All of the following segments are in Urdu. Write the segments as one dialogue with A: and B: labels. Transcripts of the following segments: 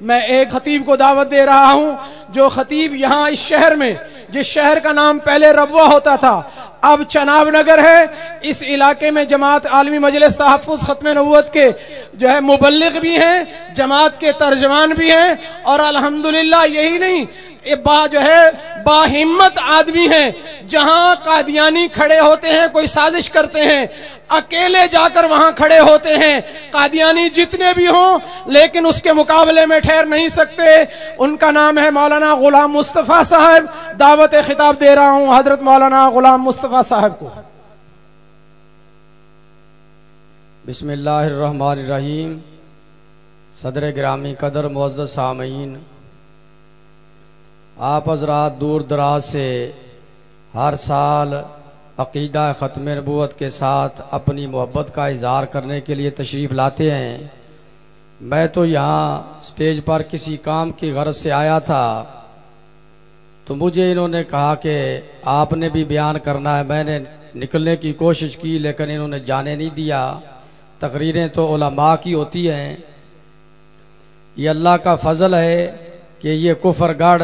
A: میں ایک خطیب کو دعوت دے رہا ہوں، جو خطیب یہاں اس شہر میں، جس شہر کا نام پہلے ربوہ ہوتا تھا، اب چناب نگر ہے۔ اس علاقے میں جماعت عالمی مجلس تحفظ ختم نبوت کے جو ہے مبلغ بھی ہیں، جماعت کے ترجمان بھی ہیں، اور الحمدللہ یہی نہیں با جو ہے، با ہمت آدمی ہیں۔ جہاں قادیانی کھڑے ہوتے ہیں، کوئی سازش کرتے ہیں، اکیلے جا کر وہاں کھڑے ہوتے ہیں۔ قادیانی جتنے بھی ہوں، لیکن اس کے مقابلے میں ٹھہر نہیں سکتے۔ ان کا نام ہے مولانا غلام مصطفیٰ صاحب۔ دعوت خطاب دے رہا ہوں حضرت مولانا غلام مصطفیٰ صاحب کو۔
B: بسم اللہ الرحمن الرحیم۔ صدر گرامی قدر معزز سامعین۔ آپ حضرات دور دراز سے ہر سال عقیدہ ختم نبوت کے ساتھ اپنی محبت کا اظہار کرنے کے لیے تشریف لاتے ہیں۔ میں تو یہاں سٹیج پر کسی کام کی غرض سے آیا تھا۔ تو مجھے انہوں نے کہا کہ آپ نے بھی بیان کرنا ہے۔ میں نے نکلنے کی کوشش کی لیکن انہوں نے جانے نہیں دیا۔ تقریریں تو علماء کی ہوتی ہیں۔ یہ اللہ کا فضل ہے کہ یہ کفر گڑھ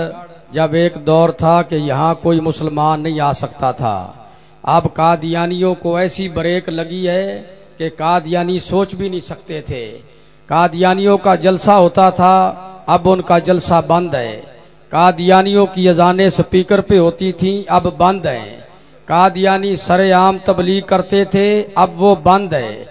B: جب ایک دور تھا کہ یہاں کوئی مسلمان نہیں آ سکتا تھا۔ اب قادیانیوں کو ایسی بریک لگی ہے کہ قادیانی سوچ بھی نہیں سکتے تھے۔ قادیانیوں کا جلسہ ہوتا تھا، اب ان کا جلسہ بند ہے۔ قادیانیوں کی اذانیں سپیکر پہ ہوتی تھیں، اب بند ہیں۔ قادیانی سر عام تبلیغ کرتے تھے، اب وہ بند ہے۔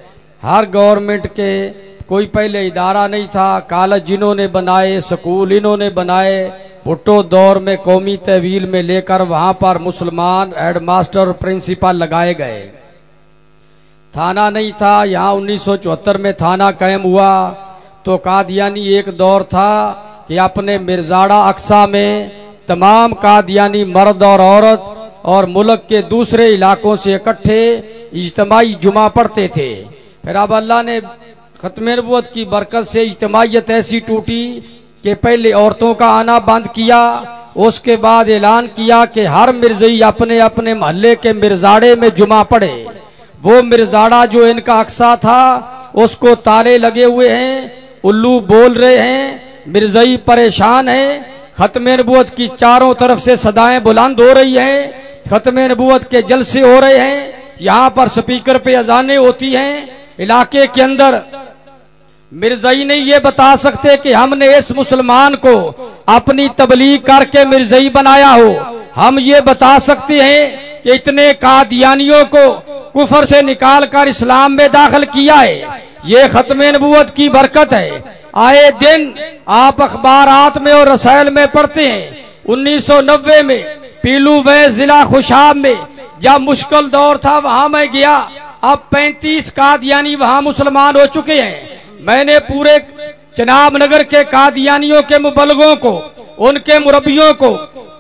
B: ہر گورنمنٹ کے کوئی پہلے ادارہ نہیں تھا، کالج جنہوں نے بنائے، سکول انہوں نے بنائے۔ بھٹو دور میں قومی تحویل میں لے کر وہاں پر مسلمان ہیڈ ماسٹر پرنسپل لگائے گئے۔ تھانہ نہیں تھا، یہاں انیس سو چوہتر میں تھانہ قائم ہوا۔ تو قادیانی ایک دور تھا کہ اپنے مرزاڑا اقسا میں تمام قادیانی مرد اور عورت اور ملک کے دوسرے علاقوں سے اکٹھے اجتماعی جمعہ پڑھتے تھے۔ پھر اب اللہ نے ختم نبوت کی برکت سے اجتماعیت ایسی ٹوٹی کہ پہلے عورتوں کا آنا بند کیا، اس کے بعد اعلان کیا کہ ہر مرزئی اپنے اپنے محلے کے مرزاڑے میں جمعہ پڑے۔ وہ مرزاڑا جو ان کا اقسا تھا، اس کو تالے لگے ہوئے ہیں، الو بول رہے ہیں مرزئی پریشان ہیں۔ ختم نبوت کی چاروں طرف سے صدایں بلند ہو رہی ہیں۔ ختم نبوت کے جلسے ہو رہے ہیں۔ یہاں پر سپیکر پہ اذانیں ہوتی ہیں۔ علاقے کے اندر مرزائی نہیں یہ بتا سکتے کہ ہم نے اس مسلمان کو اپنی تبلیغ کر کے مرزائی بنایا ہو۔ ہم یہ بتا سکتے ہیں کہ اتنے قادیانیوں کو کفر سے نکال کر اسلام میں داخل کیا ہے۔ یہ ختم نبوت کی برکت ہے۔ آئے دن آپ اخبارات میں اور رسائل میں پڑھتے ہیں۔ انیس سو نوے میں پیلو وے ضلع خوشاب میں جب مشکل دور تھا، وہاں میں گیا۔ اب پینتیس قادیانی وہاں مسلمان ہو چکے ہیں۔ میں نے پورے چناب نگر کے قادیانیوں کے مبلغوں کو، ان کے مربیوں کو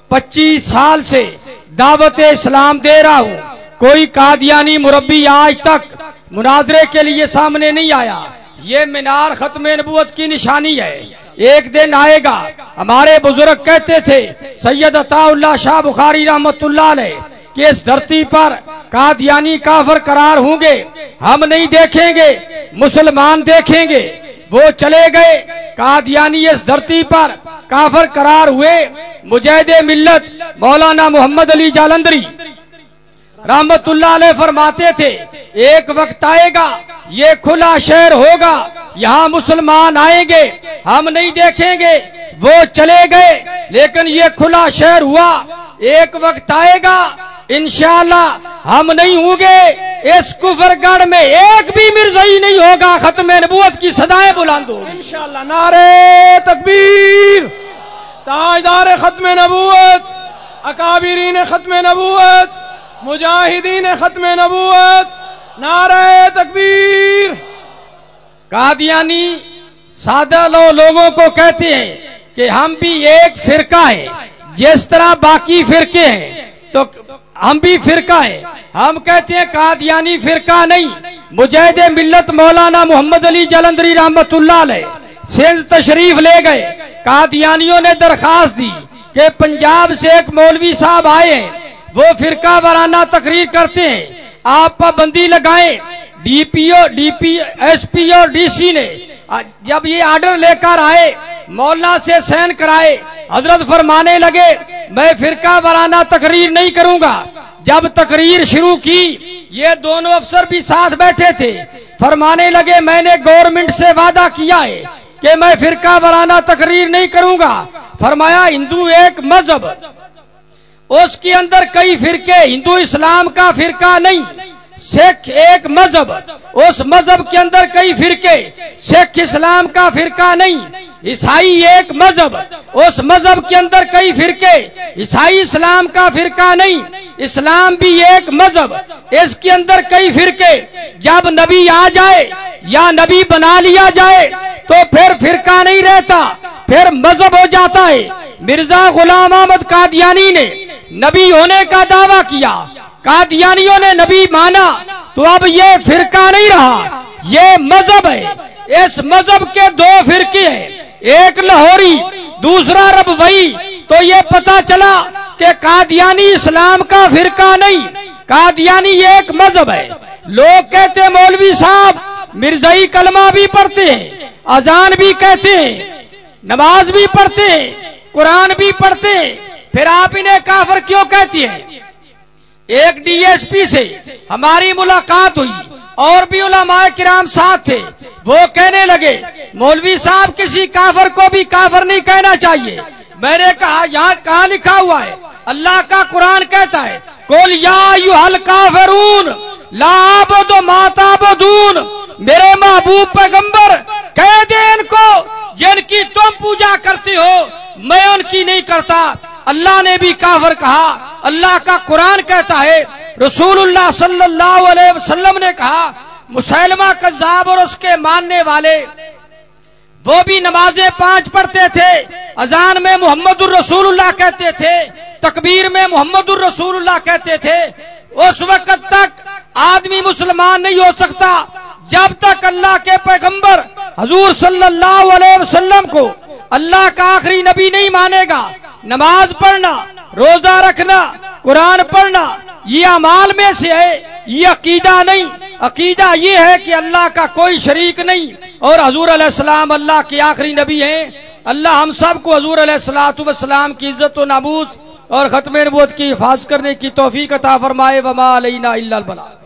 B: پچیس سال سے دعوت اسلام دے رہا ہوں۔ کوئی قادیانی مربی آج تک مناظرے کے لیے سامنے نہیں آیا۔ یہ مینار ختم نبوت کی نشانی ہے۔ ایک دن آئے گا۔ ہمارے بزرگ کہتے تھے، سید عطا اللہ شاہ بخاری رحمت اللہ علیہ، کہ اس دھرتی پر قادیانی کافر قرار ہوں گے، ہم نہیں دیکھیں گے، مسلمان دیکھیں گے۔ وہ چلے گئے قادیانی اس دھرتی پر کافر قرار ہوئے۔ مجاہد ملت، مولانا محمد علی جالندری۔ رحمت اللہ علیہ فرماتے تھے، ایک وقت آئے گا، یہ کھلا شہر ہوگا، یہاں مسلمان آئیں گے۔ ہم نہیں دیکھیں گے، وہ چلے گئے۔ لیکن یہ کھلا شہر ہوا، ایک وقت آئے گا، انشاءاللہ ہم نہیں ہوں گے۔ اس کفر گڑھ میں ایک بھی مرزائی نہیں ہوگا۔ ختم نبوت کی صدایں بلند ہوگی۔
A: انشاءاللہ نعرے تکبیر۔ تاجدار ختم نبوت اکابرین ختم نبوت مجاہدین ختم نبوت نعرے تکبیر۔
B: قادیانی سادہ لو لوگوں کو کہتے ہیں کہ ہم بھی ایک فرقہ ہیں۔ جس طرح باقی فرقے ہیں تو ہم بھی فرقہ ہیں۔ ہم کہتے ہیں قادیانی فرقہ نہیں۔ مجاہد ملت مولانا محمد علی جلندری رحمت اللہ علیہ سندھ تشریف لے گئے۔ قادیانیوں نے درخواست دی کہ پنجاب سے ایک مولوی صاحب آئے ہیں۔ وہ فرقہ وارانہ تقریر کرتے ہیں۔ آپ پابندی لگائیں۔ D P O, D P, S P اور ڈی سی نے۔ جب یہ آرڈر لے کر آئے، مولانا سے سین کرائے، حضرت فرمانے لگے میں فرقہ وارانہ تقریر نہیں کروں گا۔ جب تقریر شروع کی، یہ دونوں افسر بھی ساتھ بیٹھے تھے۔ فرمانے لگے، میں نے گورنمنٹ سے وعدہ کیا ہے کہ میں فرقہ وارانہ تقریر نہیں کروں گا۔ فرمایا، ہندو ایک مذہب۔ اس کے اندر کئی فرقے، ہندو اسلام کا فرقہ نہیں، سکھ ایک مذہب۔ اس مذہب کے اندر کئی فرقے، سکھ اسلام کا فرقہ نہیں۔ عیسائی ایک مذہب، اس مذہب کے اندر کئی فرقے، عیسائی اسلام کا فرقہ نہیں، اسلام بھی ایک مذہب، اس کے اندر کئی فرقے، جب نبی آ جائے یا نبی بنا لیا جائے، تو پھر فرقہ نہیں رہتا، پھر مذہب ہو جاتا ہے۔ مرزا غلام احمد قادیانی نے نبی ہونے کا دعویٰ کیا، قادیانیوں نے نبی مانا، تو اب یہ فرقہ نہیں رہا، یہ مذہب ہے۔ اس مذہب کے دو فرقے ہیں۔ ایک لاہوری، دوسرا ربوئی تو یہ پتا چلا کہ قادیانی اسلام کا فرقہ نہیں، قادیانی ایک مذہب ہے۔ لوگ کہتے مولوی صاحب، مرزائی کلمہ بھی پڑھتے ہیں، اذان بھی کہتے ہیں، نماز بھی پڑھتے ہیں، قرآن بھی پڑھتے ہیں۔ پھر آپ انہیں کافر کیوں کہتی ہیں؟ ایک ڈی ایس پی سے ہماری ملاقات ہوئی۔ اور بھی علماء کرام ساتھ تھے۔ وہ کہنے لگے، مولوی صاحب کسی کافر کو بھی کافر نہیں کہنا چاہیے۔ میں نے کہا، یہاں کہاں لکھا ہوا ہے؟ اللہ کا قرآن کہتا ہے کول یا کافرون لا بدو ماتا بدون میرے محبوب پیغمبر، کہہ دے ان کو، جن کی تم پوجا کرتے ہو، میں ان کی نہیں کرتا۔ اللہ نے بھی کافر کہا، اللہ کا قرآن کہتا ہے رسول اللہ صلی اللہ علیہ وسلم نے کہا، مسلمہ کذاب اور اس کے ماننے والے، وہ بھی نمازیں پانچ پڑھتے تھے، اذان میں محمد الرسول اللہ کہتے تھے، تکبیر میں محمد الرسول اللہ کہتے تھے۔ اس وقت تک آدمی مسلمان نہیں ہو سکتا، جب تک اللہ کے پیغمبر حضور صلی اللہ علیہ وسلم کو اللہ کا آخری نبی نہیں مانے گا۔ نماز پڑھنا، روزہ رکھنا، قرآن پڑھنا یہ امال میں سے ہے، یہ عقیدہ نہیں۔ عقیدہ یہ ہے کہ اللہ کا کوئی شریک نہیں۔ اور حضور علیہ السلام اللہ کے آخری نبی ہیں۔ اللہ ہم سب کو حضور علیہ السلاۃ والسلام کی عزت و نابوس اور ختم نبوت کی حفاظ کرنے کی توفیق عطا فرمائے۔ وما علینا اللہ البلاغ۔